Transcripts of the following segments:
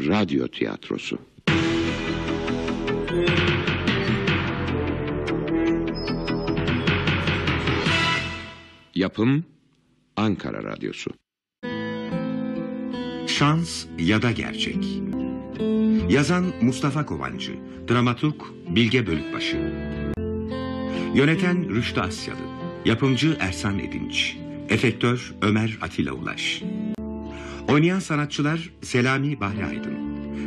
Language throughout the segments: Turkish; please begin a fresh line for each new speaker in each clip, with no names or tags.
Radyo tiyatrosu. Yapım Ankara Radyosu.
Şans ya da gerçek. Yazan Mustafa Kovancı, dramaturg Bilge Bölükbaşı. Yöneten Rüştü Asyalı, yapımcı Ersan Edinç, efektör Ömer Atilla Ulaş. Oynayan sanatçılar Selami Bahri Aydın,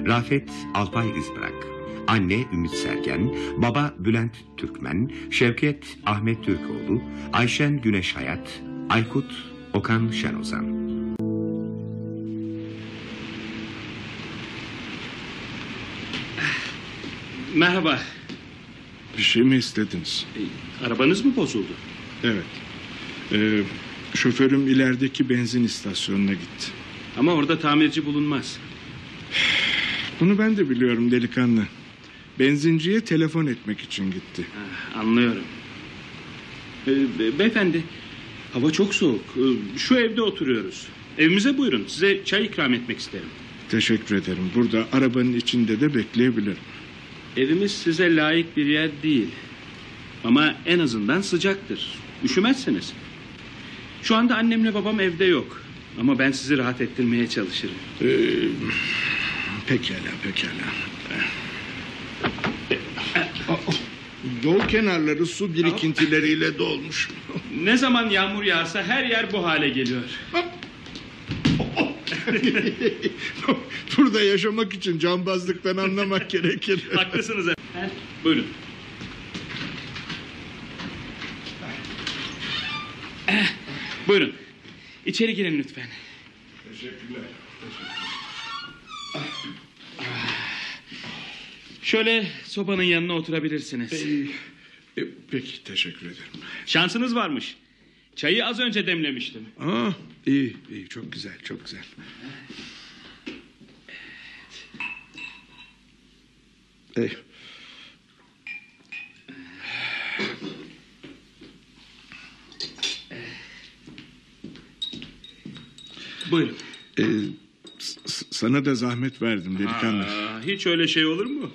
Rafet Alpay İzbırak, anne Ümit Sergen, baba Bülent Türkmen, Şevket Ahmet Türkoğlu, Ayşen Güneş Hayat, Aykut Okan Şenozan.
Merhaba.
Bir şey mi istediniz?
E, Arabanız mı bozuldu?
Evet. Ee, şoförüm ilerideki benzin istasyonuna gitti.
Ama orada tamirci bulunmaz.
Bunu ben de biliyorum delikanlı. Benzinciye telefon etmek için gitti.
Ha, anlıyorum. E, be- beyefendi, hava çok soğuk. E, Şu evde oturuyoruz. Evimize buyurun. Size çay ikram etmek isterim.
Teşekkür ederim. Burada arabanın içinde de bekleyebilirim.
Evimiz size layık bir yer değil. Ama en azından sıcaktır. Üşümezsiniz. Şu anda annemle babam evde yok. Ama ben sizi rahat ettirmeye çalışırım.
Ee, pekala, pekala. Yol kenarları su birikintileriyle dolmuş.
Ne zaman yağmur yağarsa her yer bu hale geliyor.
Burada yaşamak için cambazlıktan anlamak gerekir.
Haklısınız efendim. Buyurun. Eh, Buyurun. İçeri girin lütfen.
Teşekkürler.
Şöyle sobanın yanına oturabilirsiniz.
Ee, peki, teşekkür ederim.
Şansınız varmış. Çayı az önce demlemiştim.
Aa, iyi, iyi, çok güzel, çok güzel. Ey,
Buyurun.
e, s- sana da zahmet verdim delikanlı.
Aa, hiç öyle şey olur mu?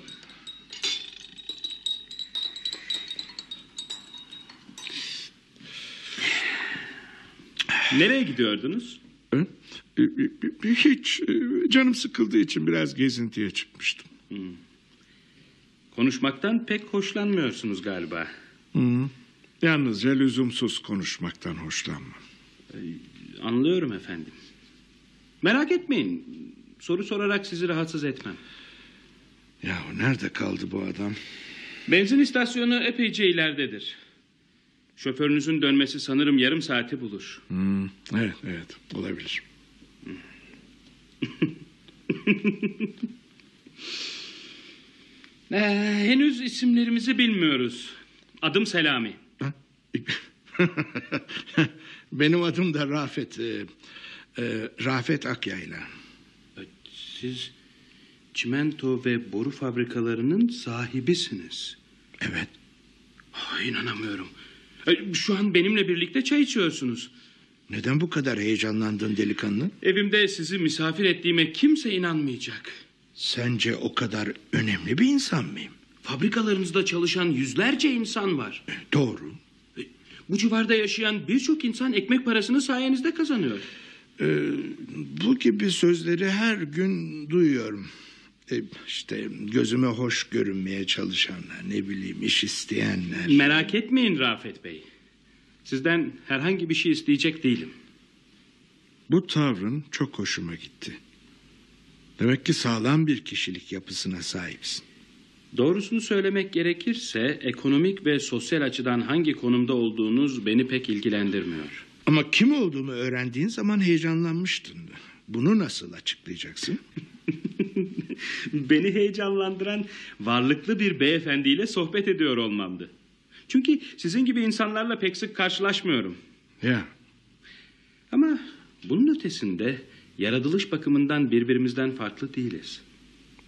Nereye gidiyordunuz?
Hı? E, e, e, Hiç, canım sıkıldığı için biraz gezintiye çıkmıştım.
Konuşmaktan pek hoşlanmıyorsunuz galiba.
Hı. Yalnızca lüzumsuz konuşmaktan hoşlanmam.
Anlıyorum efendim. Merak etmeyin. Soru sorarak sizi rahatsız etmem.
Ya nerede kaldı bu adam?
Benzin istasyonu epeyce ileridedir. Şoförünüzün dönmesi sanırım yarım saati bulur.
Hı, Evet, evet, olabilir.
Ee, henüz isimlerimizi bilmiyoruz. Adım Selami.
Benim adım da Rafet. e, e, Rafet Akyayla.
Siz çimento ve boru fabrikalarının sahibisiniz.
Evet.
Ah, inanamıyorum. Ee, Şu an benimle birlikte çay içiyorsunuz.
Neden bu kadar heyecanlandın delikanlı?
Evimde sizi misafir ettiğime kimse inanmayacak.
Sence o kadar önemli bir insan mıyım?
Fabrikalarınızda çalışan yüzlerce insan var.
Doğru.
Bu civarda yaşayan birçok insan ekmek parasını sayenizde kazanıyor.
Ee, bu gibi sözleri her gün duyuyorum. Ee, işte gözüme hoş görünmeye çalışanlar, ne bileyim iş isteyenler.
Merak etmeyin Rafet Bey. Sizden herhangi bir şey isteyecek değilim.
Bu tavrın çok hoşuma gitti. Demek ki sağlam bir kişilik yapısına sahipsin.
Doğrusunu söylemek gerekirse ekonomik ve sosyal açıdan hangi konumda olduğunuz beni pek ilgilendirmiyor.
Ama kim olduğumu öğrendiğin zaman heyecanlanmıştın. Bunu nasıl açıklayacaksın?
beni heyecanlandıran varlıklı bir beyefendiyle sohbet ediyor olmamdı. Çünkü sizin gibi insanlarla pek sık karşılaşmıyorum.
Ya
Ama bunun ötesinde yaratılış bakımından birbirimizden farklı değiliz.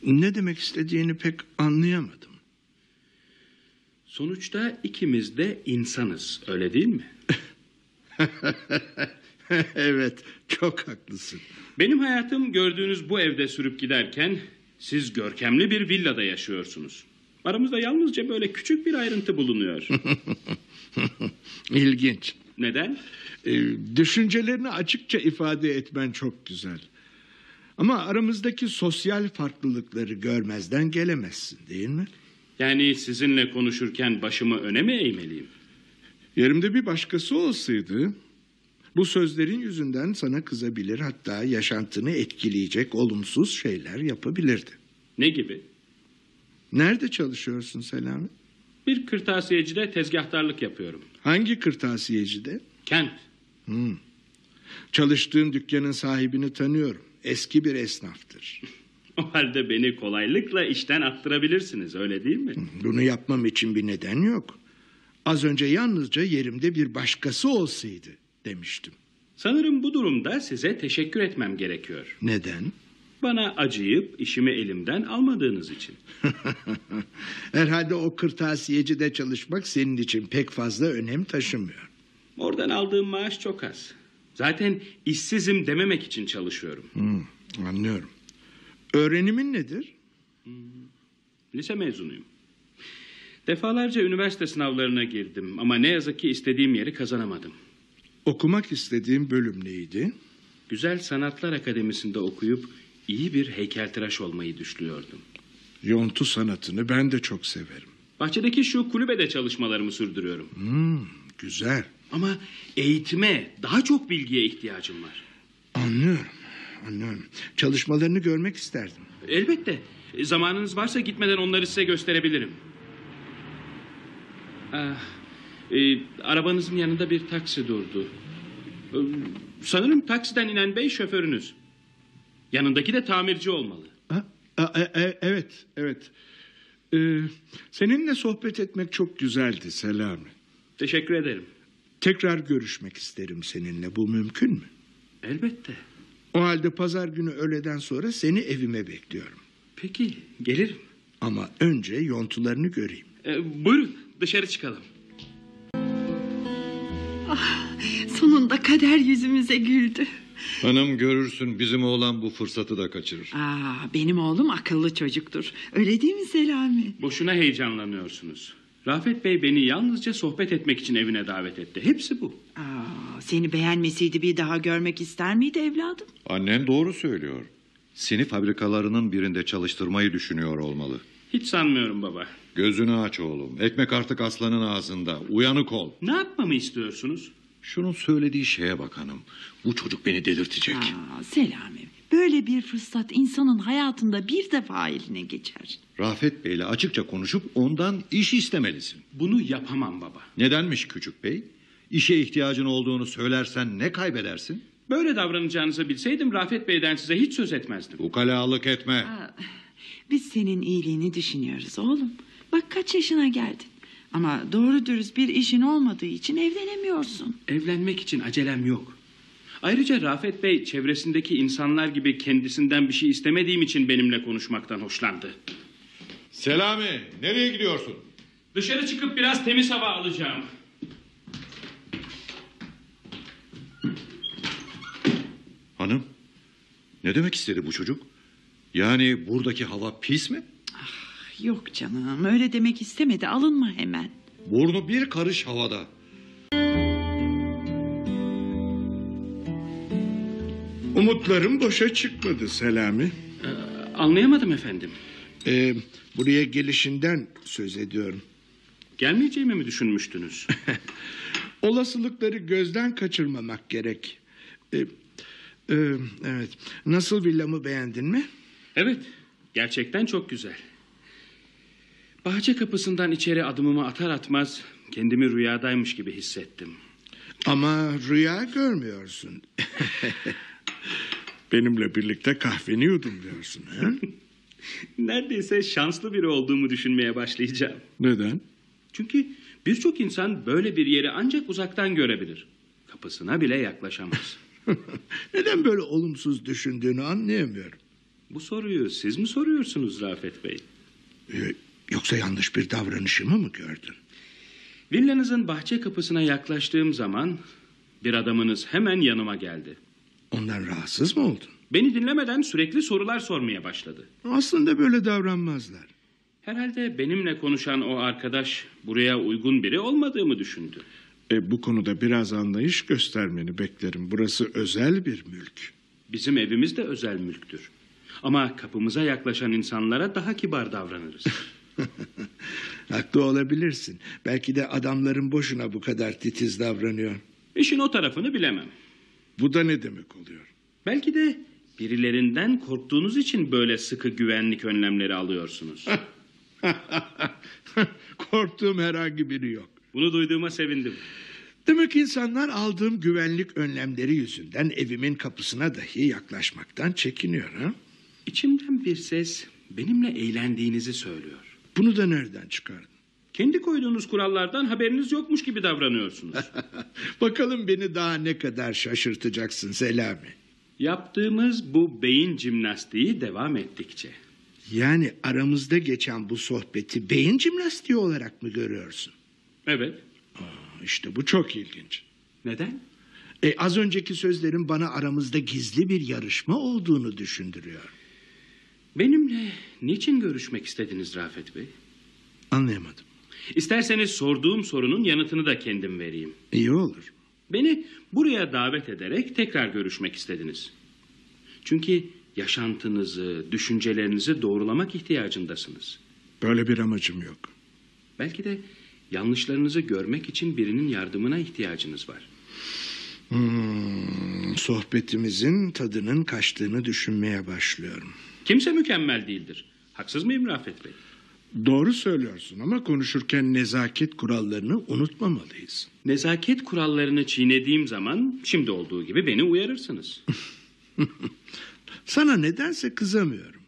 ne demek istediğini pek anlayamadım.
Sonuçta ikimiz de insanız, öyle değil mi?
evet, çok haklısın.
Benim hayatım gördüğünüz bu evde sürüp giderken siz görkemli bir villada yaşıyorsunuz. Aramızda yalnızca böyle küçük bir ayrıntı bulunuyor.
İlginç.
Neden?
Ee, düşüncelerini açıkça ifade etmen çok güzel. Ama aramızdaki sosyal farklılıkları görmezden gelemezsin değil mi?
Yani sizinle konuşurken başımı öne mi eğmeliyim?
Yerimde bir başkası olsaydı bu sözlerin yüzünden sana kızabilir hatta yaşantını etkileyecek olumsuz şeyler yapabilirdi.
Ne gibi?
Nerede çalışıyorsun Selami?
Bir kırtasiyecide tezgahtarlık yapıyorum.
Hangi kırtasiyecide?
Kent.
Çalıştığın dükkanın sahibini tanıyorum. Eski bir esnaftır.
O halde beni kolaylıkla işten attırabilirsiniz öyle değil mi?
Bunu yapmam için bir neden yok. Az önce yalnızca yerimde bir başkası olsaydı demiştim.
Sanırım bu durumda size teşekkür etmem gerekiyor.
Neden?
Bana acıyıp işimi elimden almadığınız için.
Herhalde o kırtasiyecide çalışmak senin için pek fazla önem taşımıyor.
Oradan aldığım maaş çok az. Zaten işsizim dememek için çalışıyorum.
Hmm, anlıyorum. Öğrenimin nedir?
Lise mezunuyum. Defalarca üniversite sınavlarına girdim ama ne yazık ki istediğim yeri kazanamadım.
Okumak istediğim bölüm neydi?
Güzel Sanatlar Akademisi'nde okuyup iyi bir heykeltıraş olmayı düşünüyordum.
Yontu sanatını ben de çok severim.
Bahçedeki şu kulübede çalışmalarımı sürdürüyorum.
Hmm, güzel.
Ama eğitime, daha çok bilgiye ihtiyacım var.
Anlıyorum. Anlıyorum. Çalışmalarını görmek isterdim.
Elbette. Zamanınız varsa gitmeden onları size gösterebilirim. Ah, e, arabanızın yanında bir taksi durdu. E, sanırım taksiden inen bey şoförünüz. Yanındaki de tamirci olmalı.
Ha? E- e- evet, evet. Ee, seninle sohbet etmek çok güzeldi Selami.
Teşekkür ederim.
Tekrar görüşmek isterim seninle. Bu mümkün mü?
Elbette.
O halde pazar günü öğleden sonra seni evime bekliyorum.
Peki, gelirim.
Ama önce yontularını göreyim.
E, buyurun, dışarı çıkalım.
Sonunda kader yüzümüze güldü.
Hanım görürsün bizim oğlan bu fırsatı da kaçırır.
Aa, benim oğlum akıllı çocuktur. Öyle değil mi Selami?
Boşuna heyecanlanıyorsunuz. Rafet Bey beni yalnızca sohbet etmek için evine davet etti. Hepsi bu.
Aa, seni beğenmeseydi bir daha görmek ister miydi evladım?
Annen doğru söylüyor. Seni fabrikalarının birinde çalıştırmayı düşünüyor olmalı.
Hiç sanmıyorum baba.
Gözünü aç oğlum. Ekmek artık aslanın ağzında. Uyanık ol.
Ne yapmamı istiyorsunuz?
Şunun söylediği şeye bak hanım. Bu çocuk beni delirtecek.
Aa, Selami, böyle bir fırsat insanın hayatında bir defa eline geçer.
Rafet Bey'le açıkça konuşup ondan iş istemelisin.
Bunu yapamam baba.
Nedenmiş küçük bey? İşe ihtiyacın olduğunu söylersen ne kaybedersin?
Böyle davranacağınızı bilseydim Rafet Bey'den size hiç söz etmezdim.
Ukalalık etme.
Aa, biz senin iyiliğini düşünüyoruz oğlum. Kaç yaşına geldin. Ama doğru dürüst bir işin olmadığı için evlenemiyorsun.
Evlenmek için acelem yok. Ayrıca Rafet Bey çevresindeki insanlar gibi kendisinden bir şey istemediğim için benimle konuşmaktan hoşlandı.
Selami nereye gidiyorsun?
Dışarı çıkıp biraz temiz hava alacağım.
Hanım ne demek istedi bu çocuk? Yani buradaki hava pis mi?
Yok canım öyle demek istemedi alınma hemen.
Burnu bir karış havada.
Umutlarım boşa çıkmadı Selami.
Anlayamadım efendim.
Ee, buraya gelişinden söz ediyorum.
Gelmeyeceğimi mi düşünmüştünüz?
Olasılıkları gözden kaçırmamak gerek. Ee, e, evet. Nasıl villamı beğendin mi?
evet, gerçekten çok güzel. Bahçe kapısından içeri adımımı atar atmaz kendimi rüyadaymış gibi hissettim.
Ama rüya görmüyorsun. Benimle birlikte kahveni yudumluyorsun. Ha?
Neredeyse şanslı biri olduğumu düşünmeye başlayacağım.
Neden?
Çünkü birçok insan böyle bir yeri ancak uzaktan görebilir. Kapısına bile yaklaşamaz.
Neden böyle olumsuz düşündüğünü anlayamıyorum.
Bu soruyu siz mi soruyorsunuz Rafet Bey?
Ee, yoksa yanlış bir davranışımı mı gördün?
Villanızın bahçe kapısına yaklaştığım zaman Bir adamınız hemen yanıma geldi.
Ondan rahatsız mı oldun?
Beni dinlemeden sürekli sorular sormaya başladı.
Aslında böyle davranmazlar.
Herhalde benimle konuşan o arkadaş buraya uygun biri olmadığımı düşündü.
E, bu konuda biraz anlayış göstermeni beklerim. Burası özel bir mülk.
Bizim evimiz de özel mülktür. Ama kapımıza yaklaşan insanlara daha kibar davranırız.
Haklı olabilirsin. Belki de adamların boşuna bu kadar titiz davranıyor.
İşin o tarafını bilemem.
Bu da ne demek oluyor?
Belki de birilerinden korktuğunuz için böyle sıkı güvenlik önlemleri alıyorsunuz.
Korktuğum herhangi biri yok.
Bunu duyduğuma sevindim.
Demek insanlar aldığım güvenlik önlemleri yüzünden evimin kapısına dahi yaklaşmaktan çekiniyor ha?
İçimden bir ses benimle eğlendiğinizi söylüyor.
Bunu da nereden çıkardın?
Kendi koyduğunuz kurallardan haberiniz yokmuş gibi davranıyorsunuz.
Bakalım beni daha ne kadar şaşırtacaksın Selami.
Yaptığımız bu beyin jimnastiği devam ettikçe.
Yani aramızda geçen bu sohbeti beyin jimnastiği olarak mı görüyorsun?
Evet.
İşte bu çok ilginç.
Neden?
E, az önceki sözlerin bana aramızda gizli bir yarışma olduğunu düşündürüyor.
Benimle niçin görüşmek istediniz Rafet Bey?
Anlayamadım.
İsterseniz sorduğum sorunun yanıtını da kendim vereyim.
İyi olur.
Beni buraya davet ederek tekrar görüşmek istediniz. Çünkü yaşantınızı, düşüncelerinizi doğrulamak ihtiyacındasınız.
Böyle bir amacım yok.
Belki de yanlışlarınızı görmek için birinin yardımına ihtiyacınız var.
Hmm, sohbetimizin tadının kaçtığını düşünmeye başlıyorum.
Kimse mükemmel değildir. Haksız mıyım Rafet Bey?
Doğru söylüyorsun ama konuşurken nezaket kurallarını unutmamalıyız.
Nezaket kurallarını çiğnediğim zaman şimdi olduğu gibi beni uyarırsınız.
Sana nedense kızamıyorum.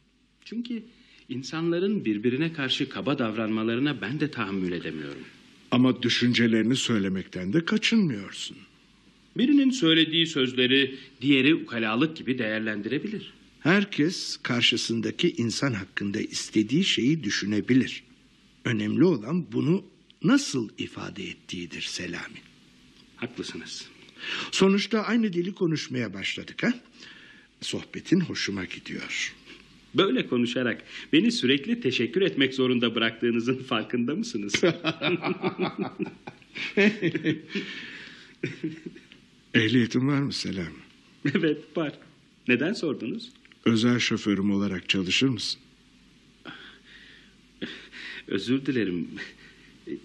Çünkü insanların birbirine karşı kaba davranmalarına ben de tahammül edemiyorum.
Ama düşüncelerini söylemekten de kaçınmıyorsun.
Birinin söylediği sözleri diğeri ukalalık gibi değerlendirebilir.
Herkes karşısındaki insan hakkında istediği şeyi düşünebilir. Önemli olan bunu nasıl ifade ettiğidir Selami.
Haklısınız.
Sonuçta aynı dili konuşmaya başladık ha? Sohbetin hoşuma gidiyor.
Böyle konuşarak beni sürekli teşekkür etmek zorunda bıraktığınızın farkında mısınız?
Ehliyetin var mı Selami?
evet var. Neden sordunuz?
Özel şoförüm olarak çalışır mısın?
Özür dilerim.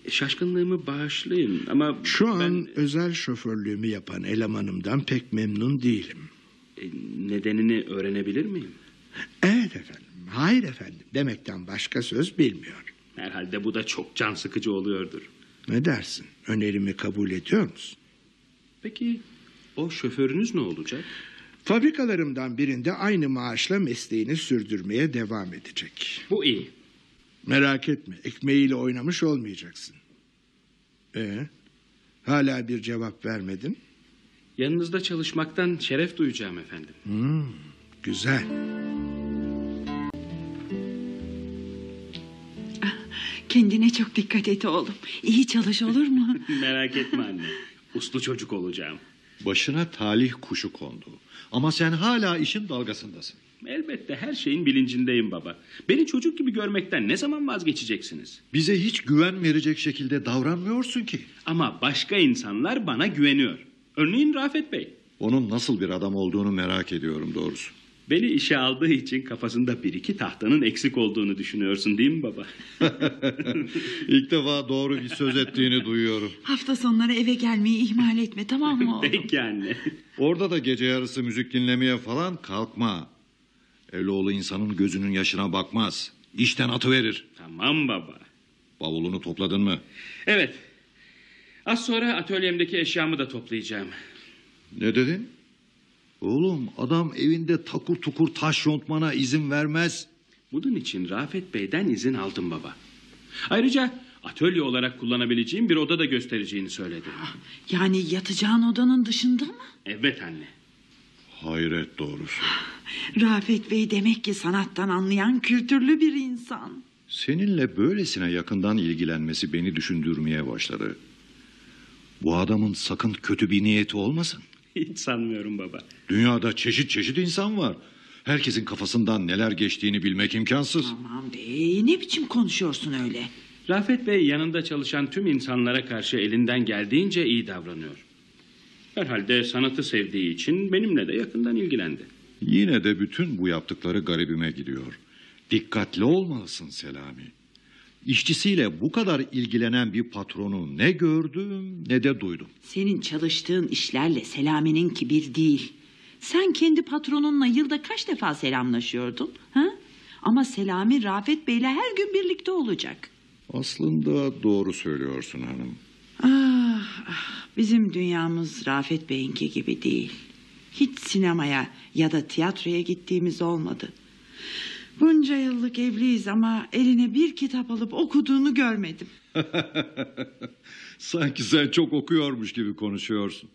Şaşkınlığımı bağışlayın ama
Şu an
ben
özel şoförlüğümü yapan elemanımdan pek memnun değilim.
e, nedenini öğrenebilir miyim?
Evet efendim, hayır efendim demekten başka söz bilmiyor.
Herhalde bu da çok can sıkıcı oluyordur.
Ne dersin? Önerimi kabul ediyor musun?
Peki o şoförünüz ne olacak?
Fabrikalarımdan birinde aynı maaşla mesleğini sürdürmeye devam edecek.
Bu iyi.
Merak etme, ekmeğiyle oynamış olmayacaksın. Ee, hala bir cevap vermedin?
Yanınızda çalışmaktan şeref duyacağım efendim.
Güzel.
Kendine çok dikkat et oğlum. İyi çalış olur mu?
Merak etme anne. Uslu çocuk olacağım.
Başına talih kuşu kondu. Ama sen hala işin dalgasındasın.
Elbette her şeyin bilincindeyim baba. Beni çocuk gibi görmekten ne zaman vazgeçeceksiniz?
Bize hiç güven verecek şekilde davranmıyorsun ki.
Ama başka insanlar bana güveniyor. Örneğin Rafet Bey.
Onun nasıl bir adam olduğunu merak ediyorum doğrusu.
Beni işe aldığı için kafasında bir iki tahtanın eksik olduğunu düşünüyorsun değil mi baba?
İlk defa doğru bir söz ettiğini duyuyorum.
Hafta sonları eve gelmeyi ihmal etme tamam mı oğlum?
Peki anne.
Orada da gece yarısı müzik dinlemeye falan kalkma. Evloğlu insanın gözünün yaşına bakmaz. İşten atıverir.
Tamam baba.
Bavulunu topladın mı?
Evet. Az sonra atölyemdeki eşyamı da toplayacağım.
Ne dedin? Oğlum adam evinde takur tukur taş yontmana izin vermez.
Bunun için Rafet Bey'den izin aldım baba. Ayrıca atölye olarak kullanabileceğim bir oda da göstereceğini söyledi.
Yani yatacağın odanın dışında mı?
Evet anne.
Hayret doğrusu.
Rafet Bey demek ki sanattan anlayan kültürlü bir insan.
Seninle böylesine yakından ilgilenmesi beni düşündürmeye başladı. Bu adamın sakın kötü bir niyeti olmasın.
Hiç sanmıyorum baba.
Dünyada çeşit çeşit insan var. Herkesin kafasından neler geçtiğini bilmek imkansız.
Aman bey ne biçim konuşuyorsun öyle?
Rafet Bey yanında çalışan tüm insanlara karşı elinden geldiğince iyi davranıyor. Herhalde sanatı sevdiği için benimle de yakından ilgilendi.
Yine de bütün bu yaptıkları garibime gidiyor. Dikkatli olmalısın Selami. İşçisiyle bu kadar ilgilenen bir patronu ne gördüm ne de duydum.
Senin çalıştığın işlerle Selami'ninki bir değil. Sen kendi patronunla yılda kaç defa selamlaşıyordun? Ha? Ama Selami Rafet Bey'le her gün birlikte olacak.
Aslında doğru söylüyorsun hanım.
Ah, ah, bizim dünyamız Rafet Bey'inki gibi değil. Hiç sinemaya ya da tiyatroya gittiğimiz olmadı. Bunca yıllık evliyiz ama eline bir kitap alıp okuduğunu görmedim.
Sanki sen çok okuyormuş gibi konuşuyorsun.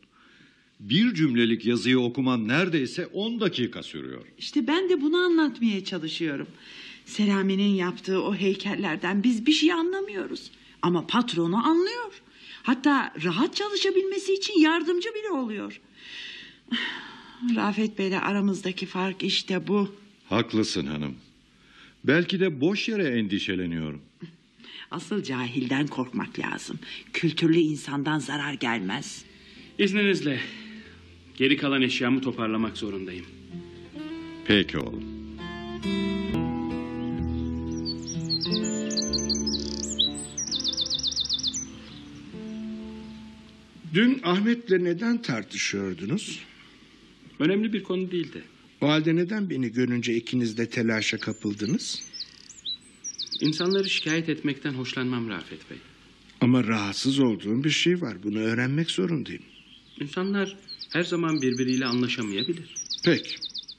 Bir cümlelik yazıyı okuman neredeyse 10 dakika sürüyor.
İşte ben de bunu anlatmaya çalışıyorum. Selami'nin yaptığı o heykellerden biz bir şey anlamıyoruz. Ama patronu anlıyor. Hatta rahat çalışabilmesi için yardımcı bile oluyor. Rafet Bey'le aramızdaki fark işte bu.
Haklısın hanım. Belki de boş yere endişeleniyorum.
Asıl cahilden korkmak lazım. Kültürlü insandan zarar gelmez.
İzninizle geri kalan eşyamı toparlamak zorundayım.
Peki oğlum.
Dün Ahmet'le neden tartışıyordunuz?
Önemli bir konu değildi.
O halde neden beni görünce ikiniz de telaşa kapıldınız?
İnsanları şikayet etmekten hoşlanmam Rafet Bey.
Ama rahatsız olduğum bir şey var. Bunu öğrenmek zorundayım.
İnsanlar her zaman birbiriyle anlaşamayabilir.
Peki.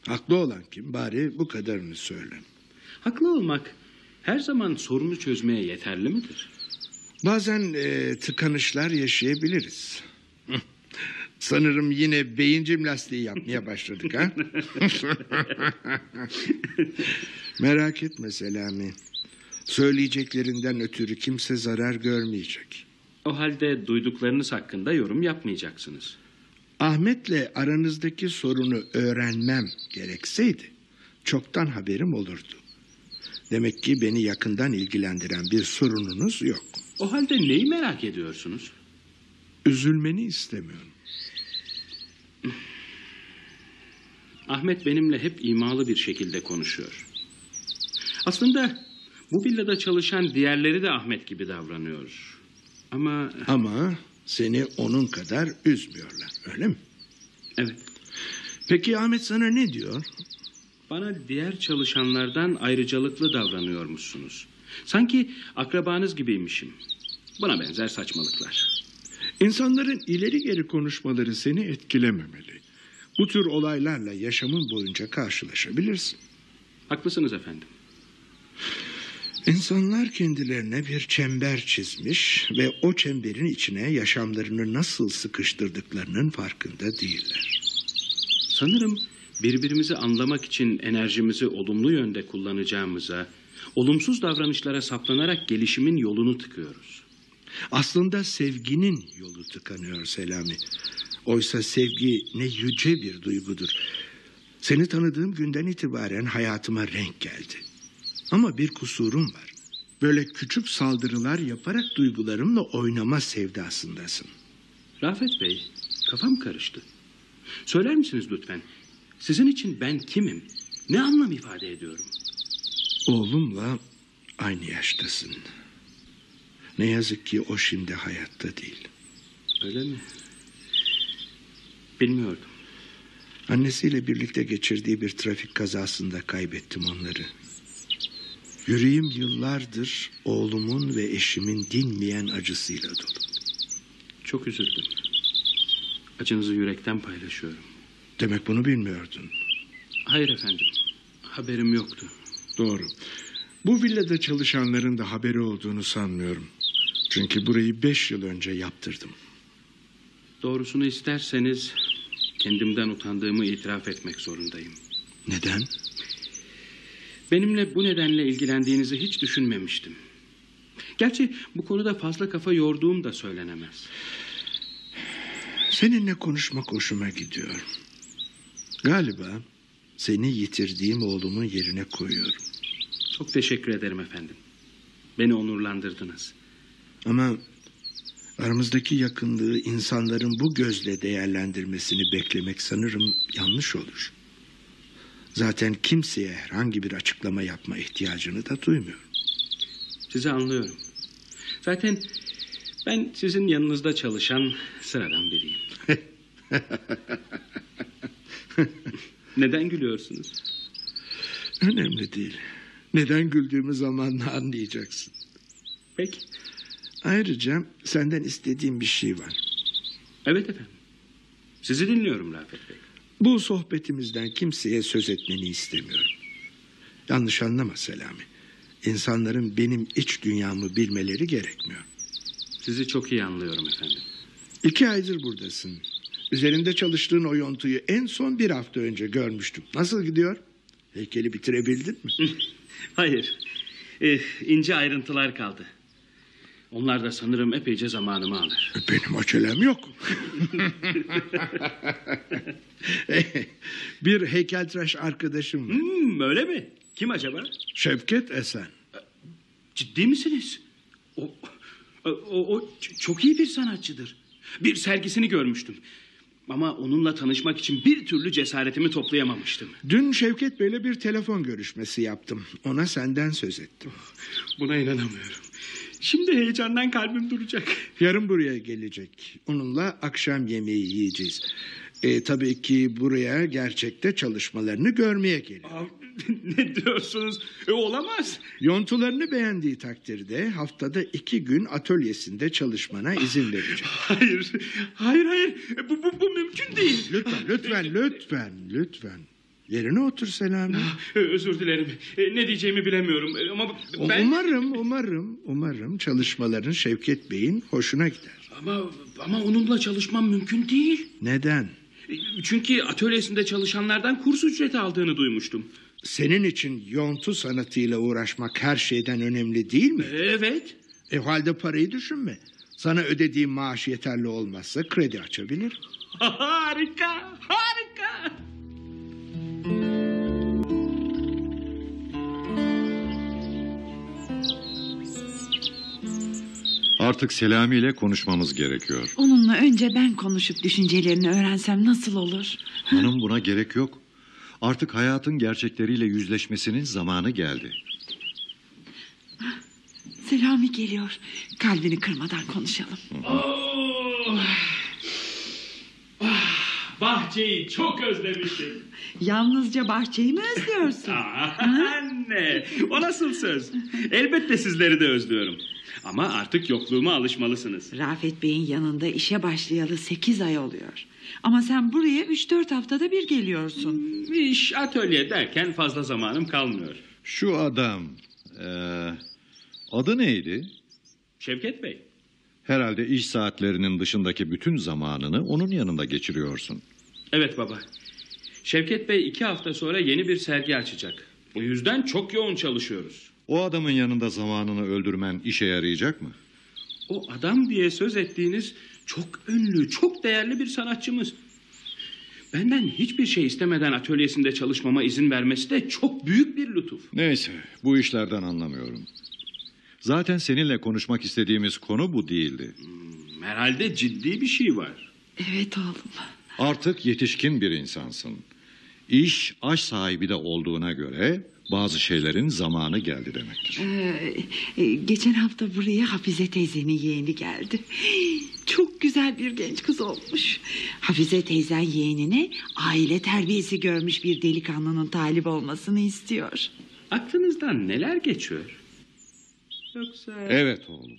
Haklı olan kim? Bari bu kadarını söyle.
Haklı olmak her zaman sorunu çözmeye yeterli midir?
Bazen e, tıkanışlar yaşayabiliriz. Sanırım yine beyin jimnastiği yapmaya başladık ha? Merak etme Selami. Söyleyeceklerinden ötürü kimse zarar görmeyecek.
O halde duyduklarınız hakkında yorum yapmayacaksınız.
Ahmet'le aranızdaki sorunu öğrenmem gerekseydi çoktan haberim olurdu. Demek ki beni yakından ilgilendiren bir sorununuz yok.
O halde neyi merak ediyorsunuz?
Üzülmeni istemiyorum.
Ahmet benimle hep imalı bir şekilde konuşuyor. Aslında bu villada çalışan diğerleri de Ahmet gibi davranıyor. Ama
Ama seni onun kadar üzmüyorlar öyle mi?
evet
Peki Ahmet sana ne diyor?
bana diğer çalışanlardan ayrıcalıklı davranıyormuşsunuz. Sanki akrabanız gibiymişim. Buna benzer saçmalıklar.
İnsanların ileri geri konuşmaları seni etkilememeli. Bu tür olaylarla yaşamın boyunca karşılaşabilirsin.
Haklısınız efendim.
İnsanlar kendilerine bir çember çizmiş ve o çemberin içine yaşamlarını nasıl sıkıştırdıklarının farkında değiller.
Sanırım birbirimizi anlamak için enerjimizi olumlu yönde kullanacağımıza, olumsuz davranışlara saplanarak gelişimin yolunu tıkıyoruz.
Aslında sevginin yolu tıkanıyor Selami. Oysa sevgi ne yüce bir duygudur. Seni tanıdığım günden itibaren hayatıma renk geldi. Ama bir kusurum var. Böyle küçük saldırılar yaparak duygularımla oynama sevdasındasın.
Rafet Bey, kafam karıştı. Söyler misiniz lütfen? Sizin için ben kimim? Ne anlam ifade ediyorum?
Oğlumla aynı yaştasın. Ne yazık ki o şimdi hayatta değil.
Öyle mi? Bilmiyordum.
Annesiyle birlikte geçirdiği bir trafik kazasında kaybettim onları. Yüreğim yıllardır oğlumun ve eşimin dinmeyen acısıyla dolu.
Çok üzüldüm. Acınızı yürekten paylaşıyorum.
Demek bunu bilmiyordun.
Hayır efendim. Haberim yoktu.
Doğru. Bu villada çalışanların da haberi olduğunu sanmıyorum. Çünkü burayı beş yıl önce yaptırdım.
Doğrusunu isterseniz kendimden utandığımı itiraf etmek zorundayım.
Neden?
Benimle bu nedenle ilgilendiğinizi hiç düşünmemiştim. Gerçi bu konuda fazla kafa yorduğum da söylenemez.
Seninle konuşmak hoşuma gidiyor. Galiba seni yitirdiğim oğlumun yerine koyuyorum.
Çok teşekkür ederim efendim. Beni onurlandırdınız.
Ama aramızdaki yakınlığı insanların bu gözle değerlendirmesini beklemek sanırım yanlış olur. Zaten kimseye herhangi bir açıklama yapma ihtiyacını da duymuyorum.
Sizi anlıyorum. Zaten ben sizin yanınızda çalışan sıradan biriyim. Neden gülüyorsunuz?
Önemli değil. Neden güldüğümü zamanla anlayacaksın.
Peki.
Ayrıca senden istediğim bir şey var.
Evet efendim. Sizi dinliyorum Rafet Bey.
Bu sohbetimizden kimseye söz etmeni istemiyorum. Yanlış anlama Selami. İnsanların benim iç dünyamı bilmeleri gerekmiyor.
Sizi çok iyi anlıyorum efendim.
İki aydır buradasın. Üzerinde çalıştığın o yontuyu en son bir hafta önce görmüştüm. Nasıl gidiyor? Heykeli bitirebildin mi?
Hayır. Eh, ince ayrıntılar kaldı. Onlar da sanırım epeyce zamanımı alır.
Benim acelem yok. bir heykeltıraş arkadaşım var.
Hmm, öyle mi? Kim acaba?
Şevket Esen.
Ciddi misiniz? O, o, o ç- çok iyi bir sanatçıdır. Bir sergisini görmüştüm. Ama onunla tanışmak için bir türlü cesaretimi toplayamamıştım.
Dün Şevket Bey'le bir telefon görüşmesi yaptım. Ona senden söz ettim.
Buna inanamıyorum. Şimdi heyecandan kalbim duracak.
Yarın buraya gelecek. Onunla akşam yemeği yiyeceğiz. E, tabii ki buraya gerçekte çalışmalarını görmeye geliyor.
Aa, ne diyorsunuz? E, olamaz.
Yontularını beğendiği takdirde haftada iki gün atölyesinde çalışmana izin verecek.
Hayır, hayır, hayır. E, Bu, bu, bu mümkün değil.
Lütfen, lütfen, lütfen, lütfen. Yerine otur Selami.
E, Özür dilerim. E, Ne diyeceğimi bilemiyorum. E, Ama ben...
Umarım, umarım, umarım çalışmaların Şevket Bey'in hoşuna gider.
Ama, ama onunla çalışmam mümkün değil.
Neden?
E, Çünkü atölyesinde çalışanlardan kurs ücreti aldığını duymuştum.
Senin için yontu sanatıyla uğraşmak her şeyden önemli değil mi?
Evet.
E halde parayı düşünme. Sana ödediğim maaş yeterli olmazsa kredi açabilir.
Harika, harika.
Artık Selami ile konuşmamız gerekiyor.
Onunla önce ben konuşup düşüncelerini öğrensem nasıl olur?
Hanım buna gerek yok. Artık hayatın gerçekleriyle yüzleşmesinin zamanı geldi.
Selami geliyor. Kalbini kırmadan konuşalım.
Oh. Ah, bahçeyi çok özlemişim.
Yalnızca bahçeyi mi özlüyorsun?
Aa, anne, o nasıl söz? Elbette sizleri de özlüyorum. Ama artık yokluğuma alışmalısınız.
Rafet Bey'in yanında işe başlayalı sekiz ay oluyor. Ama sen buraya üç dört haftada bir geliyorsun.
İş, atölye derken fazla zamanım kalmıyor.
Şu adam... eee, adı neydi?
Şevket Bey,
Herhalde iş saatlerinin dışındaki bütün zamanını onun yanında geçiriyorsun.
evet baba. Şevket Bey iki hafta sonra yeni bir sergi açacak. Bu yüzden çok yoğun çalışıyoruz.
O adamın yanında zamanını öldürmen işe yarayacak mı?
O adam diye söz ettiğiniz çok ünlü, çok değerli bir sanatçımız. Benden hiçbir şey istemeden atölyesinde çalışmama izin vermesi de çok büyük bir lütuf.
Neyse, bu işlerden anlamıyorum. Zaten seninle konuşmak istediğimiz konu bu değildi.
Herhalde ciddi bir şey var.
Evet oğlum.
Artık yetişkin bir insansın. İş aş sahibi de olduğuna göre bazı şeylerin zamanı geldi demektir.
Ee, e, geçen hafta buraya Hafize teyzenin yeğeni geldi. Çok güzel bir genç kız olmuş. Hafize teyzen yeğenine aile terbiyesi görmüş bir delikanlının talip olmasını istiyor.
Aklınızdan neler geçiyor? Yoksa...
Evet oğlum.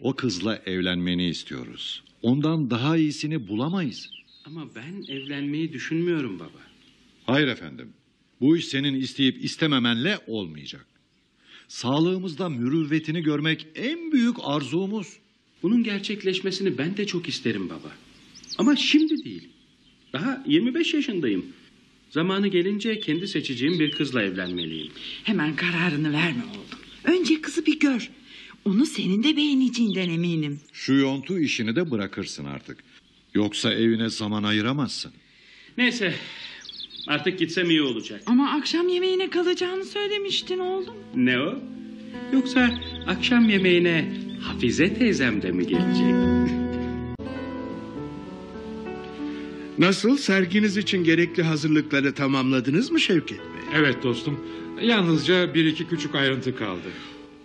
O kızla evlenmeni istiyoruz. Ondan daha iyisini bulamayız.
Ama ben evlenmeyi düşünmüyorum baba.
Hayır efendim. Bu iş senin isteyip istememenle olmayacak. Sağlığımızda mürüvvetini görmek en büyük arzumuz.
Bunun gerçekleşmesini ben de çok isterim baba. Ama şimdi değil. Daha 25 yaşındayım. Zamanı gelince kendi seçeceğim bir kızla evlenmeliyim.
Hemen kararını verme oğlum. Önce kızı bir gör. Onu senin de beğeneceğinden eminim.
Şu yontu işini de bırakırsın artık. Yoksa evine zaman ayıramazsın.
Neyse artık gitsem iyi olacak.
Ama akşam yemeğine kalacağını söylemiştin oğlum.
Ne o? Yoksa akşam yemeğine Hafize teyzem de mi gelecek?
Nasıl serginiz için gerekli hazırlıkları tamamladınız mı Şevket Bey?
Evet dostum. Yalnızca bir iki küçük ayrıntı kaldı.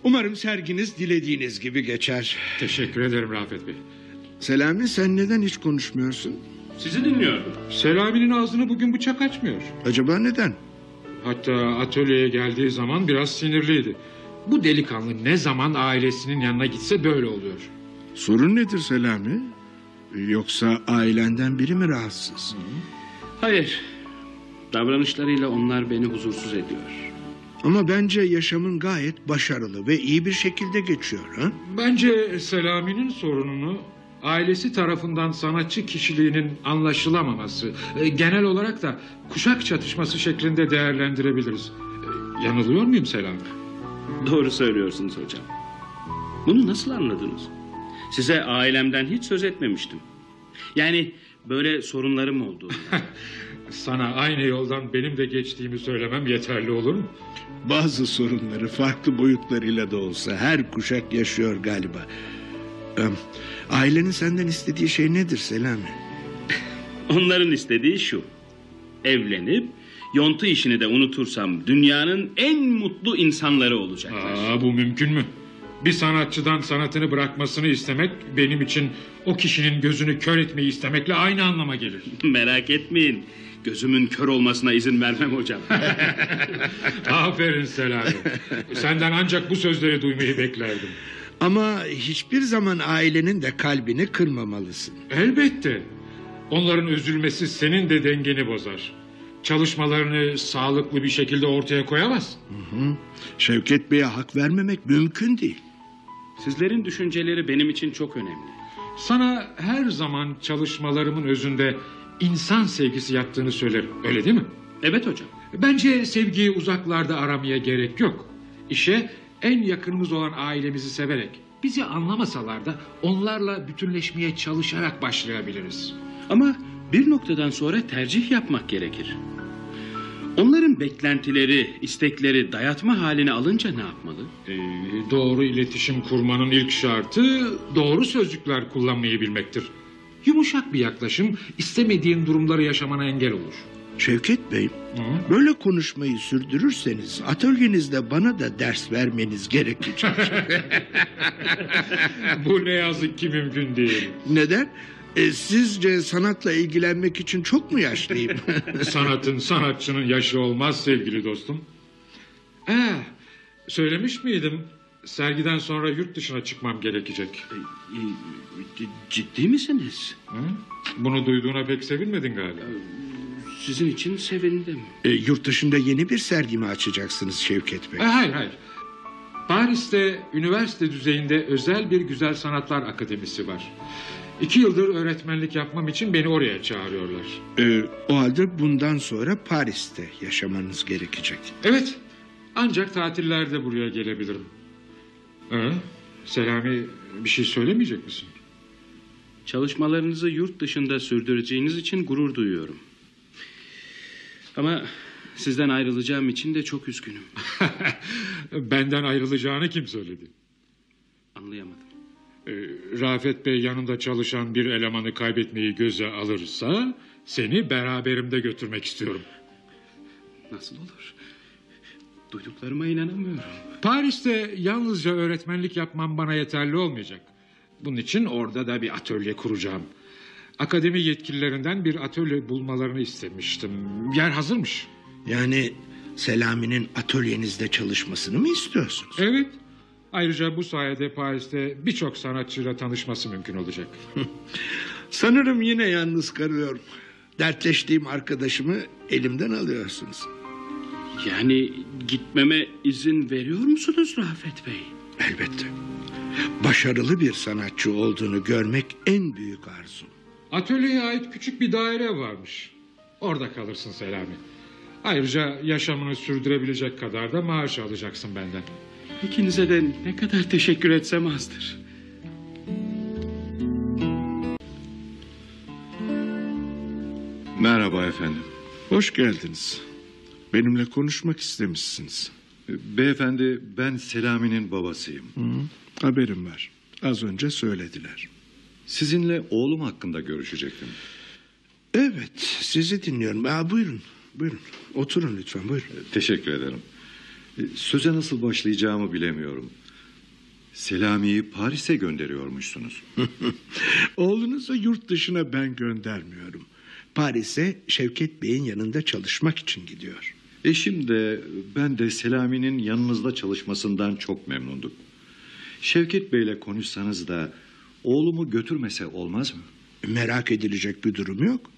Umarım serginiz dilediğiniz gibi geçer.
Teşekkür ederim Rafet Bey.
Selami sen neden hiç konuşmuyorsun?
Sizi dinliyordum.
Selami'nin ağzını bugün bıçak açmıyor.
Acaba neden?
Hatta atölyeye geldiği zaman biraz sinirliydi. Bu delikanlı ne zaman ailesinin yanına gitse böyle oluyor.
Sorun nedir Selami? Yoksa ailenden biri mi rahatsız?
Hayır. Davranışlarıyla onlar beni huzursuz ediyor.
Ama bence yaşamın gayet başarılı ve iyi bir şekilde geçiyor. Ha?
Bence Selami'nin sorununu ailesi tarafından sanatçı kişiliğinin anlaşılamaması, e, genel olarak da kuşak çatışması şeklinde değerlendirebiliriz. E, Yanılıyor muyum Selami?
Doğru söylüyorsunuz hocam. Bunu nasıl anladınız? Size ailemden hiç söz etmemiştim. Yani böyle sorunlarım oldu.
Sana aynı yoldan benim de geçtiğimi söylemem yeterli olur mu?
Bazı sorunları farklı boyutlarıyla da olsa her kuşak yaşıyor galiba. Ee, ailenin senden istediği şey nedir Selami?
Onların istediği şu. Evlenip yontu işini de unutursam dünyanın en mutlu insanları olacaklar.
Aa, bu mümkün mü? Bir sanatçıdan sanatını bırakmasını istemek benim için o kişinin gözünü kör etmeyi istemekle aynı anlama gelir.
Merak etmeyin. Gözümün kör olmasına izin vermem hocam.
Aferin Selami. Senden ancak bu sözleri duymayı beklerdim.
Ama hiçbir zaman ailenin de kalbini kırmamalısın.
Elbette. Onların üzülmesi senin de dengeni bozar. Çalışmalarını sağlıklı bir şekilde ortaya koyamaz.
Şevket Bey'e hak vermemek mümkün değil.
Sizlerin düşünceleri benim için çok önemli.
Sana her zaman çalışmalarımın özünde insan sevgisi yattığını söylerim. Öyle değil mi?
Evet hocam.
Bence sevgiyi uzaklarda aramaya gerek yok. İşe en yakınımız olan ailemizi severek, bizi anlamasalar da onlarla bütünleşmeye çalışarak başlayabiliriz.
Ama bir noktadan sonra tercih yapmak gerekir. Onların beklentileri, istekleri dayatma haline alınca ne yapmalı?
Ee, doğru iletişim kurmanın ilk şartı doğru sözcükler kullanmayı bilmektir. Yumuşak bir yaklaşım istemediğin durumları yaşamana engel olur.
Şevket Bey,
Hı?
böyle konuşmayı sürdürürseniz atölyenizde bana da ders vermeniz gerekecek.
Bu ne yazık ki mümkün değil.
Neden? E, sizce sanatla ilgilenmek için çok mu yaşlıyım?
Sanatın sanatçının yaşı olmaz sevgili dostum. Ee, söylemiş miydim? Sergiden sonra yurt dışına çıkmam gerekecek.
E, e, Ciddi misiniz?
Hı? Bunu duyduğuna pek sevinmedin galiba.
Sizin için sevindim.
e, yurt dışında yeni bir sergi mi açacaksınız Şevket Bey?
E, hayır hayır. Paris'te üniversite düzeyinde özel bir güzel sanatlar akademisi var. İki yıldır öğretmenlik yapmam için beni oraya çağırıyorlar.
E, o halde bundan sonra Paris'te yaşamanız gerekecek.
Evet, ancak tatillerde buraya gelebilirim. Ee, Selami bir şey söylemeyecek misin?
Çalışmalarınızı yurt dışında sürdüreceğiniz için gurur duyuyorum. Ama sizden ayrılacağım için de çok üzgünüm.
Benden ayrılacağını kim söyledi?
Anlayamadım.
Ee, Rafet Bey yanında çalışan bir elemanı kaybetmeyi göze alırsa seni beraberimde götürmek istiyorum.
Nasıl olur? Duyduklarıma inanamıyorum.
Paris'te yalnızca öğretmenlik yapmam bana yeterli olmayacak. Bunun için orada da bir atölye kuracağım. Akademi yetkililerinden bir atölye bulmalarını istemiştim. Yer hazırmış.
Yani Selami'nin atölyenizde çalışmasını mı istiyorsunuz?
Evet. Ayrıca bu sayede Paris'te birçok sanatçıyla tanışması mümkün olacak.
Sanırım yine yalnız kalıyorum. Dertleştiğim arkadaşımı elimden alıyorsunuz.
Yani gitmeme izin veriyor musunuz Rafet Bey?
Elbette. Başarılı bir sanatçı olduğunu görmek en büyük arzum.
Atölyeye ait küçük bir daire varmış. Orada kalırsın Selami. Ayrıca yaşamını sürdürebilecek kadar da maaş alacaksın benden.
İkinize de ne kadar teşekkür etsem azdır.
Merhaba efendim.
Hoş geldiniz. Benimle konuşmak istemişsiniz.
Beyefendi ben Selami'nin babasıyım.
Haberim var. Az önce söylediler.
Sizinle oğlum hakkında görüşecektim.
Evet, sizi dinliyorum. Aa, buyurun, buyurun. Oturun lütfen, buyurun.
Teşekkür ederim. E, Söze nasıl başlayacağımı bilemiyorum. Selami'yi Paris'e gönderiyormuşsunuz.
Oğlunuzu yurt dışına ben göndermiyorum. Paris'e Şevket Bey'in yanında çalışmak için gidiyor.
Eşim de ben de Selami'nin yanınızda çalışmasından çok memnunduk. Şevket Bey'le konuşsanız da oğlumu götürmese olmaz mı?
Merak edilecek bir durum yok.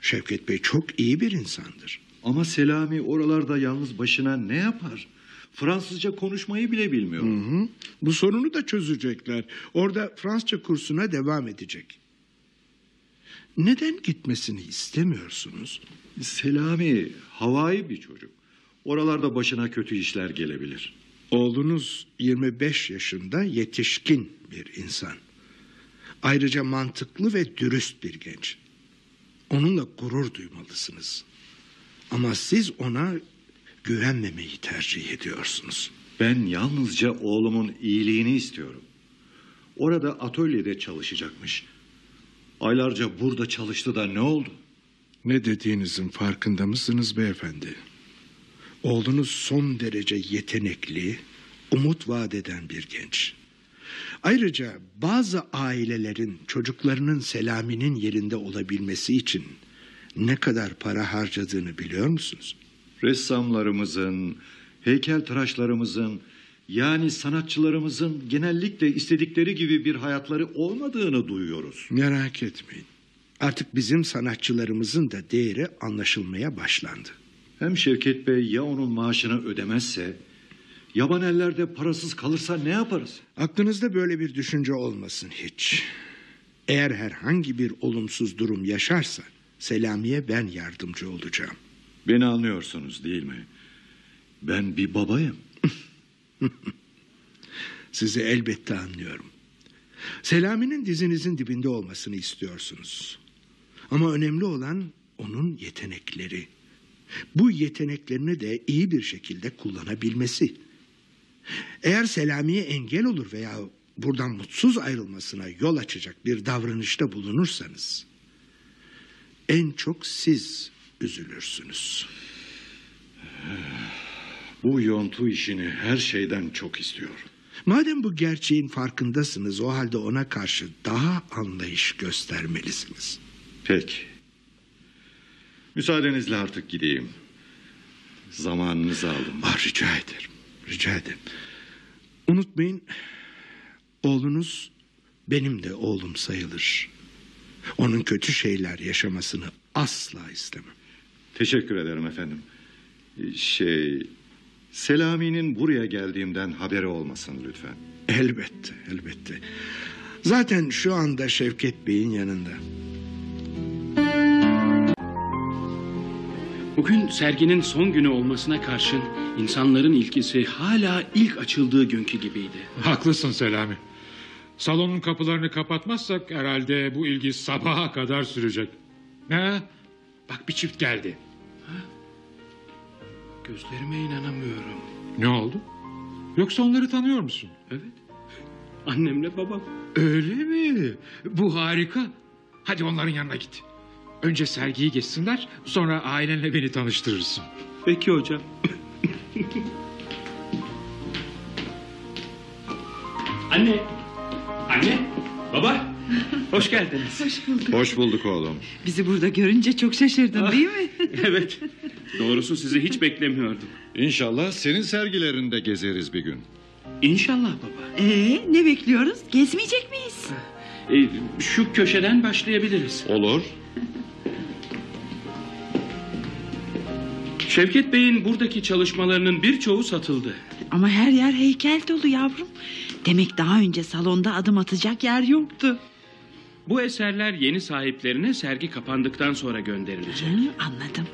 Şevket Bey çok iyi bir insandır.
Ama Selami oralarda yalnız başına ne yapar? Fransızca konuşmayı bile bilmiyor.
Hı? Bu sorunu da çözecekler. Orada Fransızca kursuna devam edecek. Neden gitmesini istemiyorsunuz?
Selami havai bir çocuk. Oralarda başına kötü işler gelebilir.
Oğlunuz 25 yaşında yetişkin bir insan. Ayrıca mantıklı ve dürüst bir genç. Onunla gurur duymalısınız. Ama siz ona güvenmemeyi tercih ediyorsunuz.
Ben yalnızca oğlumun iyiliğini istiyorum. Orada atölyede çalışacakmış. Aylarca burada çalıştı da ne oldu?
Ne dediğinizin farkında mısınız beyefendi? Oğlunuz son derece yetenekli, umut vaat eden bir genç. Ayrıca bazı ailelerin çocuklarının Selami'nin yerinde olabilmesi için ne kadar para harcadığını biliyor musunuz?
Ressamlarımızın, heykeltıraşlarımızın yani sanatçılarımızın genellikle istedikleri gibi bir hayatları olmadığını duyuyoruz.
Merak etmeyin. Artık bizim sanatçılarımızın da değeri anlaşılmaya başlandı.
Hem Şevket Bey ya onun maaşını ödemezse, yaban ellerde parasız kalırsa ne yaparız?
Aklınızda böyle bir düşünce olmasın hiç. Eğer herhangi bir olumsuz durum yaşarsa Selami'ye ben yardımcı olacağım.
Beni anlıyorsunuz değil mi? Ben bir babayım.
Sizi elbette anlıyorum. Selami'nin dizinizin dibinde olmasını istiyorsunuz. Ama önemli olan onun yetenekleri. Bu yeteneklerini de iyi bir şekilde kullanabilmesi. Eğer Selami'ye engel olur veya buradan mutsuz ayrılmasına yol açacak bir davranışta bulunursanız en çok siz üzülürsünüz.
Bu yontu işini her şeyden çok istiyor.
Madem bu gerçeğin farkındasınız o halde ona karşı daha anlayış göstermelisiniz.
Peki. Müsaadenizle artık gideyim. Zamanınızı aldım.
Ah, rica ederim, rica ederim. Unutmayın, oğlunuz benim de oğlum sayılır. Onun kötü şeyler yaşamasını asla istemem.
Teşekkür ederim efendim. Şey, Selami'nin buraya geldiğimden haberi olmasın lütfen.
Elbette, elbette. Zaten şu anda Şevket Bey'in yanında.
Bugün serginin son günü olmasına karşın insanların ilgisi hala ilk açıldığı günkü gibiydi.
Haklısın Selami. Salonun kapılarını kapatmazsak herhalde bu ilgi sabaha kadar sürecek. Ne? Bak bir çift geldi.
Gözlerime inanamıyorum.
Ne oldu? Yoksa onları tanıyor musun?
Evet. Annemle babam.
Öyle mi? Bu harika. Hadi onların yanına git. Önce sergiyi geçsinler, sonra ailenle beni tanıştırırsın.
Peki hocam. Anne. Anne. Baba. Hoş geldiniz.
Hoş bulduk.
Hoş bulduk oğlum.
Bizi burada görünce çok şaşırdın değil mi?
evet. Doğrusu sizi hiç beklemiyordum.
İnşallah senin sergilerinde gezeriz bir gün.
İnşallah baba.
Ee, ne bekliyoruz? Gezmeyecek miyiz?
Ee, şu köşeden başlayabiliriz.
Olur.
Şevket Bey'in buradaki çalışmalarının birçoğu satıldı.
Ama her yer heykel dolu yavrum. Demek daha önce salonda adım atacak yer yoktu.
Bu eserler yeni sahiplerine sergi kapandıktan sonra gönderilecek.
Hı, anladım.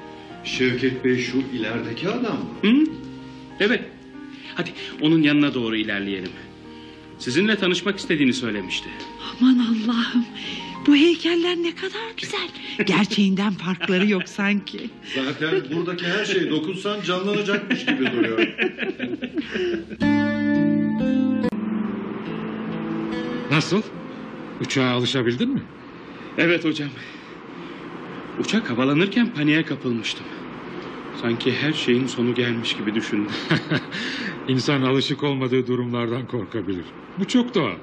Şevket Bey şu ilerideki adam mı?
Hı? Evet. Hadi onun yanına doğru ilerleyelim. Sizinle tanışmak istediğini söylemişti.
Aman Allah'ım. Bu heykeller ne kadar güzel. Gerçeğinden farkları yok sanki.
Zaten buradaki her şey dokunsan canlanacakmış gibi duruyor.
Nasıl? Uçağa alışabildin mi?
Evet hocam. Uçak havalanırken paniğe kapılmıştım. Sanki her şeyin sonu gelmiş gibi düşündüm.
İnsan alışık olmadığı durumlardan korkabilir. Bu çok doğal.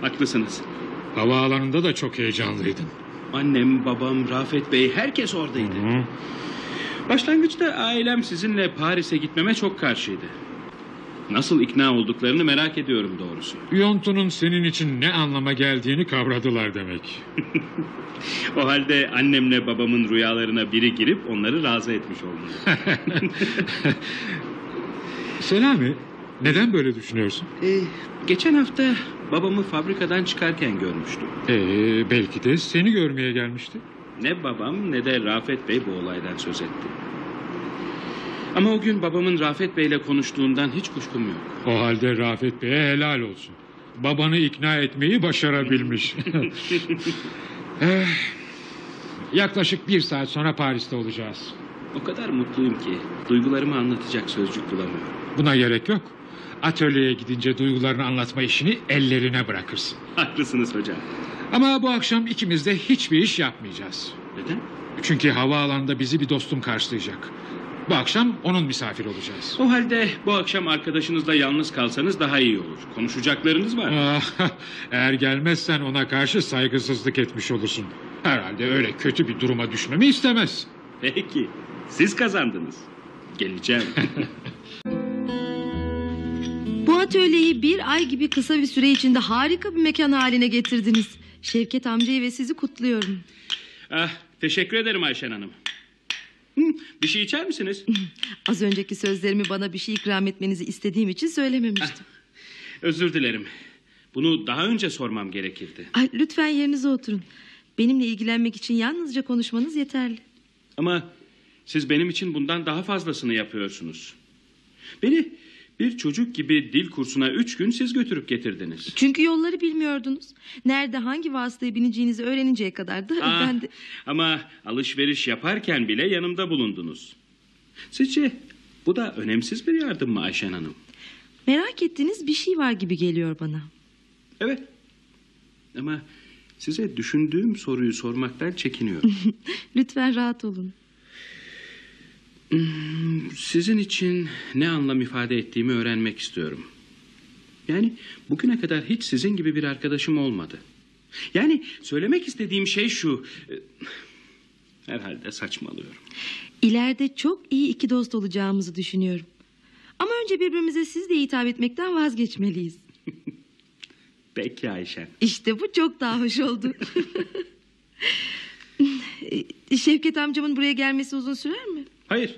Haklısınız.
Havaalanında da çok heyecanlıydın.
Annem, babam, Rafet Bey herkes oradaydı.
Hı.
Başlangıçta ailem sizinle Paris'e gitmeme çok karşıydı. Nasıl ikna olduklarını merak ediyorum doğrusu.
Yontu'nun senin için ne anlama geldiğini kavradılar demek.
O halde annemle babamın rüyalarına biri girip onları razı etmiş olmalı.
Selami, neden böyle düşünüyorsun?
Ee, geçen hafta babamı fabrikadan çıkarken görmüştüm.
Ee, belki de seni görmeye gelmişti.
Ne babam ne de Rafet Bey bu olaydan söz etti. Ama o gün babamın Rafet Bey'le konuştuğundan hiç kuşkum yok.
O halde Rafet Bey'e helal olsun. Babanı ikna etmeyi başarabilmiş. Eh, yaklaşık bir saat sonra Paris'te olacağız.
O kadar mutluyum ki duygularımı anlatacak sözcük bulamıyorum.
Buna gerek yok. Atölyeye gidince duygularını anlatma işini ellerine bırakırsın.
Haklısınız hocam.
Ama bu akşam ikimiz de hiçbir iş yapmayacağız.
Neden?
Çünkü havaalanında bizi bir dostum karşılayacak. Bu akşam onun misafir olacağız.
O halde bu akşam arkadaşınızla yalnız kalsanız daha iyi olur. Konuşacaklarınız var.
Ah, Eğer gelmezsen ona karşı saygısızlık etmiş olursun. Herhalde öyle kötü bir duruma düşmemi istemez.
Peki. Siz kazandınız. Geleceğim.
Atölyeyi bir ay gibi kısa bir süre içinde harika bir mekan haline getirdiniz. Şevket amcayı ve sizi kutluyorum.
ah, teşekkür ederim Ayşen Hanım. Hı, bir şey içer misiniz?
Az önceki sözlerimi bana bir şey ikram etmenizi istediğim için söylememiştim.
Özür dilerim. Bunu daha önce sormam gerekirdi.
Ay, lütfen yerinize oturun. Benimle ilgilenmek için yalnızca konuşmanız yeterli.
Ama siz benim için bundan daha fazlasını yapıyorsunuz. Beni bir çocuk gibi dil kursuna üç gün siz götürüp getirdiniz.
Çünkü yolları bilmiyordunuz. Nerede hangi vasıtaya bineceğinizi öğreninceye kadar da
Ah,
ben de...
Ama alışveriş yaparken bile yanımda bulundunuz. Sizce bu da önemsiz bir yardım mı Ayşen Hanım?
Merak ettiğiniz bir şey var gibi geliyor bana.
Evet. Ama size düşündüğüm soruyu sormaktan çekiniyorum.
Lütfen rahat olun.
Sizin için ne anlam ifade ettiğimi öğrenmek istiyorum. Yani bugüne kadar hiç sizin gibi bir arkadaşım olmadı. Yani söylemek istediğim şey şu. e, Herhalde saçmalıyorum.
İleride çok iyi iki dost olacağımızı düşünüyorum. Ama önce birbirimize siz de hitap etmekten vazgeçmeliyiz.
Peki Ayşen.
İşte bu çok daha hoş oldu. Şevket amcamın buraya gelmesi uzun sürer mi?
Hayır.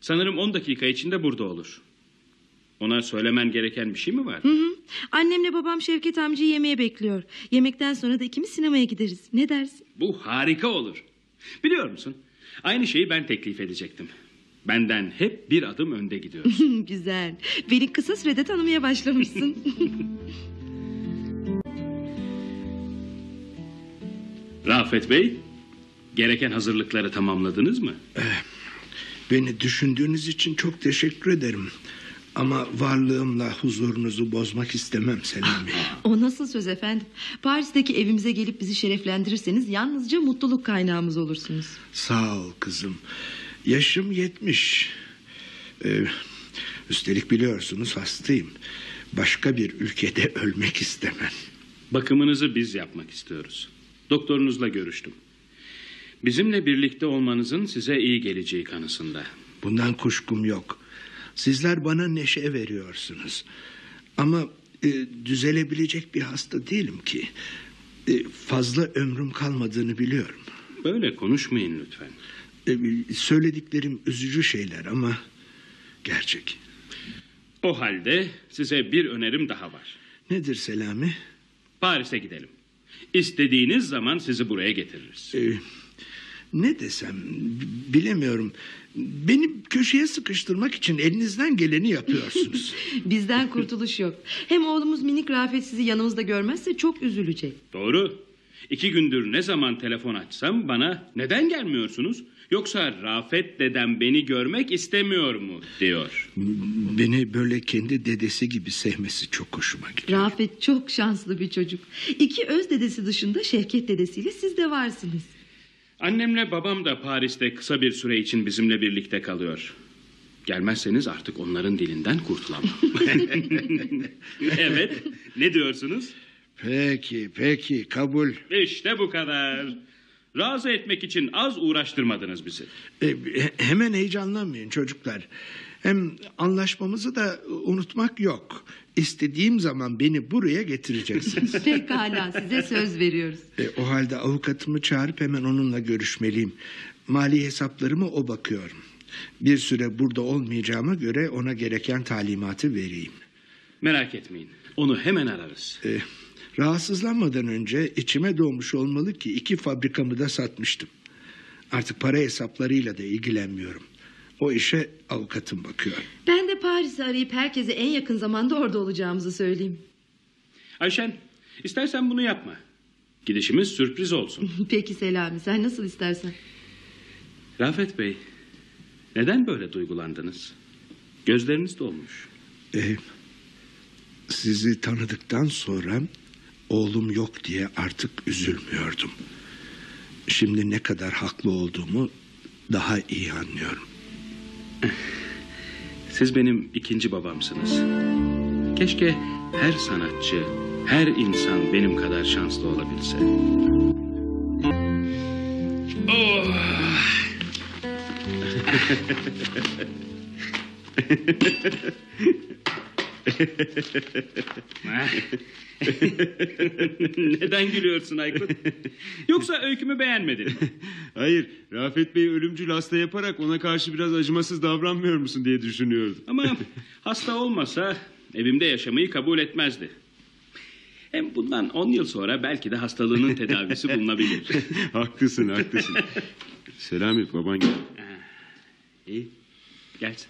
Sanırım 10 dakika içinde burada olur. Ona söylemen gereken bir şey mi var?
Hı hı. Annemle babam Şevket amcayı yemeğe bekliyor. Yemekten sonra da ikimiz sinemaya gideriz. Ne dersin?
Bu harika olur. Biliyor musun? Aynı şeyi ben teklif edecektim. Benden hep bir adım önde gidiyorsun.
Güzel. Beni kısa sürede tanımaya başlamışsın.
Rafet Bey, gereken hazırlıkları tamamladınız mı?
Beni düşündüğünüz için çok teşekkür ederim. Ama varlığımla huzurunuzu bozmak istemem Selami.
o nasıl söz efendim? Paris'teki evimize gelip bizi şereflendirirseniz yalnızca mutluluk kaynağımız olursunuz.
Sağ ol kızım. Yaşım yetmiş. Ee, üstelik biliyorsunuz hastayım. Başka bir ülkede ölmek istemem.
Bakımınızı biz yapmak istiyoruz. Doktorunuzla görüştüm. Bizimle birlikte olmanızın size iyi geleceği kanısında.
Bundan kuşkum yok. Sizler bana neşe veriyorsunuz. Ama e, düzelebilecek bir hasta değilim ki. E, fazla ömrüm kalmadığını biliyorum.
Böyle konuşmayın lütfen.
E, söylediklerim üzücü şeyler ama gerçek.
O halde size bir önerim daha var.
Nedir Selami?
Paris'e gidelim. İstediğiniz zaman sizi buraya getiririz.
E, ne desem bilemiyorum. Beni köşeye sıkıştırmak için elinizden geleni yapıyorsunuz.
Bizden kurtuluş yok. Hem oğlumuz minik Rafet sizi yanımızda görmezse çok üzülecek.
Doğru. İki gündür ne zaman telefon açsam bana neden gelmiyorsunuz? Yoksa Rafet dedem beni görmek istemiyor mu diyor.
Beni böyle kendi dedesi gibi sevmesi çok hoşuma gidiyor.
Rafet çok şanslı bir çocuk. İki öz dedesi dışında Şevket dedesiyle siz de varsınız.
Annemle babam da Paris'te kısa bir süre için bizimle birlikte kalıyor. Gelmezseniz artık onların dilinden kurtulamam. evet, ne diyorsunuz?
Peki peki kabul.
İşte bu kadar. Razı etmek için az uğraştırmadınız bizi.
E, he- hemen heyecanlanmayın çocuklar. Hem anlaşmamızı da unutmak yok. İstediğim zaman beni buraya getireceksiniz.
Pekala size söz veriyoruz.
E, o halde avukatımı çağırıp hemen onunla görüşmeliyim. Mali hesaplarımı o bakıyor. Bir süre burada olmayacağıma göre ona gereken talimatı vereyim.
Merak etmeyin. Onu hemen ararız.
E, rahatsızlanmadan önce içime doğmuş olmalı ki iki fabrikamı da satmıştım. Artık para hesaplarıyla da ilgilenmiyorum. O işe avukatım bakıyor.
Ben de Paris'i arayıp herkese en yakın zamanda orada olacağımızı söyleyeyim.
Ayşen, istersen bunu yapma. Gidişimiz sürpriz olsun.
Peki Selami sen nasıl istersen.
Rafet Bey, neden böyle duygulandınız? Gözleriniz dolmuş.
E, sizi tanıdıktan sonra oğlum yok diye artık üzülmüyordum. Şimdi ne kadar haklı olduğumu daha iyi anlıyorum.
Siz benim ikinci babamsınız. Keşke her sanatçı, her insan benim kadar şanslı olabilse. Oh. Neden gülüyorsun Aykut? Yoksa öykümü beğenmedin mi?
Hayır, Rafet Bey ölümcül hasta yaparak ona karşı biraz acımasız davranmıyor musun diye düşünüyordum.
Ama hasta olmasa evimde yaşamayı kabul etmezdi. Hem bundan 10 yıl sonra belki de hastalığının tedavisi bulunabilir.
haklısın, haklısın. Selami, baban gel.
İyi, gelsin.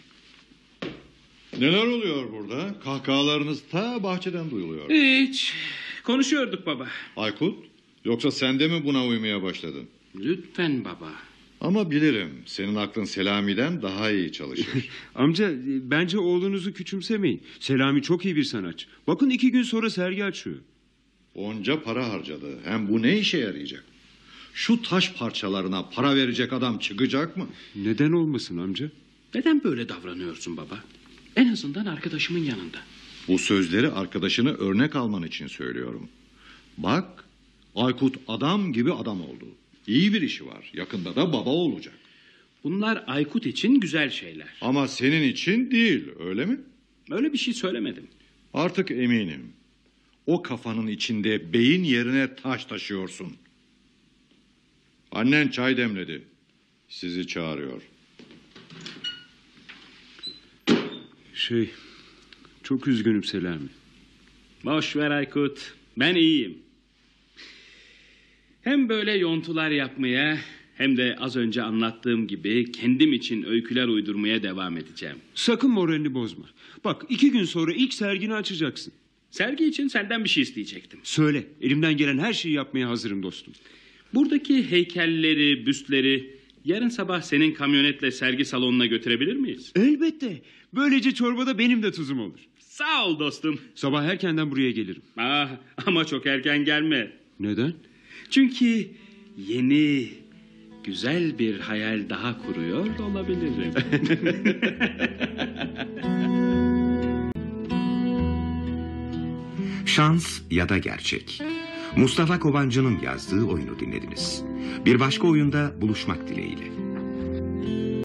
Neler oluyor burada? Kahkahalarınız ta bahçeden duyuluyor.
Hiç. Konuşuyorduk baba.
Aykut, yoksa sen de mi buna uymaya başladın?
Lütfen baba.
Ama bilirim, senin aklın Selami'den daha iyi çalışır.
Amca, bence oğlunuzu küçümsemeyin. Selami çok iyi bir sanatçı. Bakın iki gün sonra sergi açıyor.
Onca para harcadı. Hem bu ne işe yarayacak? Şu taş parçalarına para verecek adam çıkacak mı?
Neden olmasın amca?
Neden böyle davranıyorsun baba? En azından arkadaşımın yanında.
Bu sözleri arkadaşını örnek alman için söylüyorum. Bak, Aykut adam gibi adam oldu. İyi bir işi var. Yakında da baba olacak.
Bunlar Aykut için güzel şeyler.
Ama senin için değil, öyle mi?
Öyle bir şey söylemedim.
Artık eminim. O kafanın içinde beyin yerine taş taşıyorsun. Annen çay demledi. Sizi çağırıyor.
Şey, çok üzgünüm Selami.
Boş ver Aykut. Ben iyiyim. Hem böyle yontular yapmaya hem de az önce anlattığım gibi kendim için öyküler uydurmaya devam edeceğim.
Sakın moralini bozma. Bak iki gün sonra ilk sergini açacaksın.
Sergi için senden bir şey isteyecektim.
Söyle, elimden gelen her şeyi yapmaya hazırım dostum.
Buradaki heykelleri, büstleri yarın sabah senin kamyonetle sergi salonuna götürebilir miyiz?
Elbette. Böylece çorbada benim de tuzum olur.
Sağ ol dostum.
Sabah erkenden buraya gelirim.
Ah, ama çok erken gelme.
Neden?
Çünkü yeni, güzel bir hayal daha kuruyor olabilirim.
Şans ya da gerçek. Mustafa Kobancı'nın yazdığı oyunu dinlediniz. Bir başka oyunda buluşmak dileğiyle.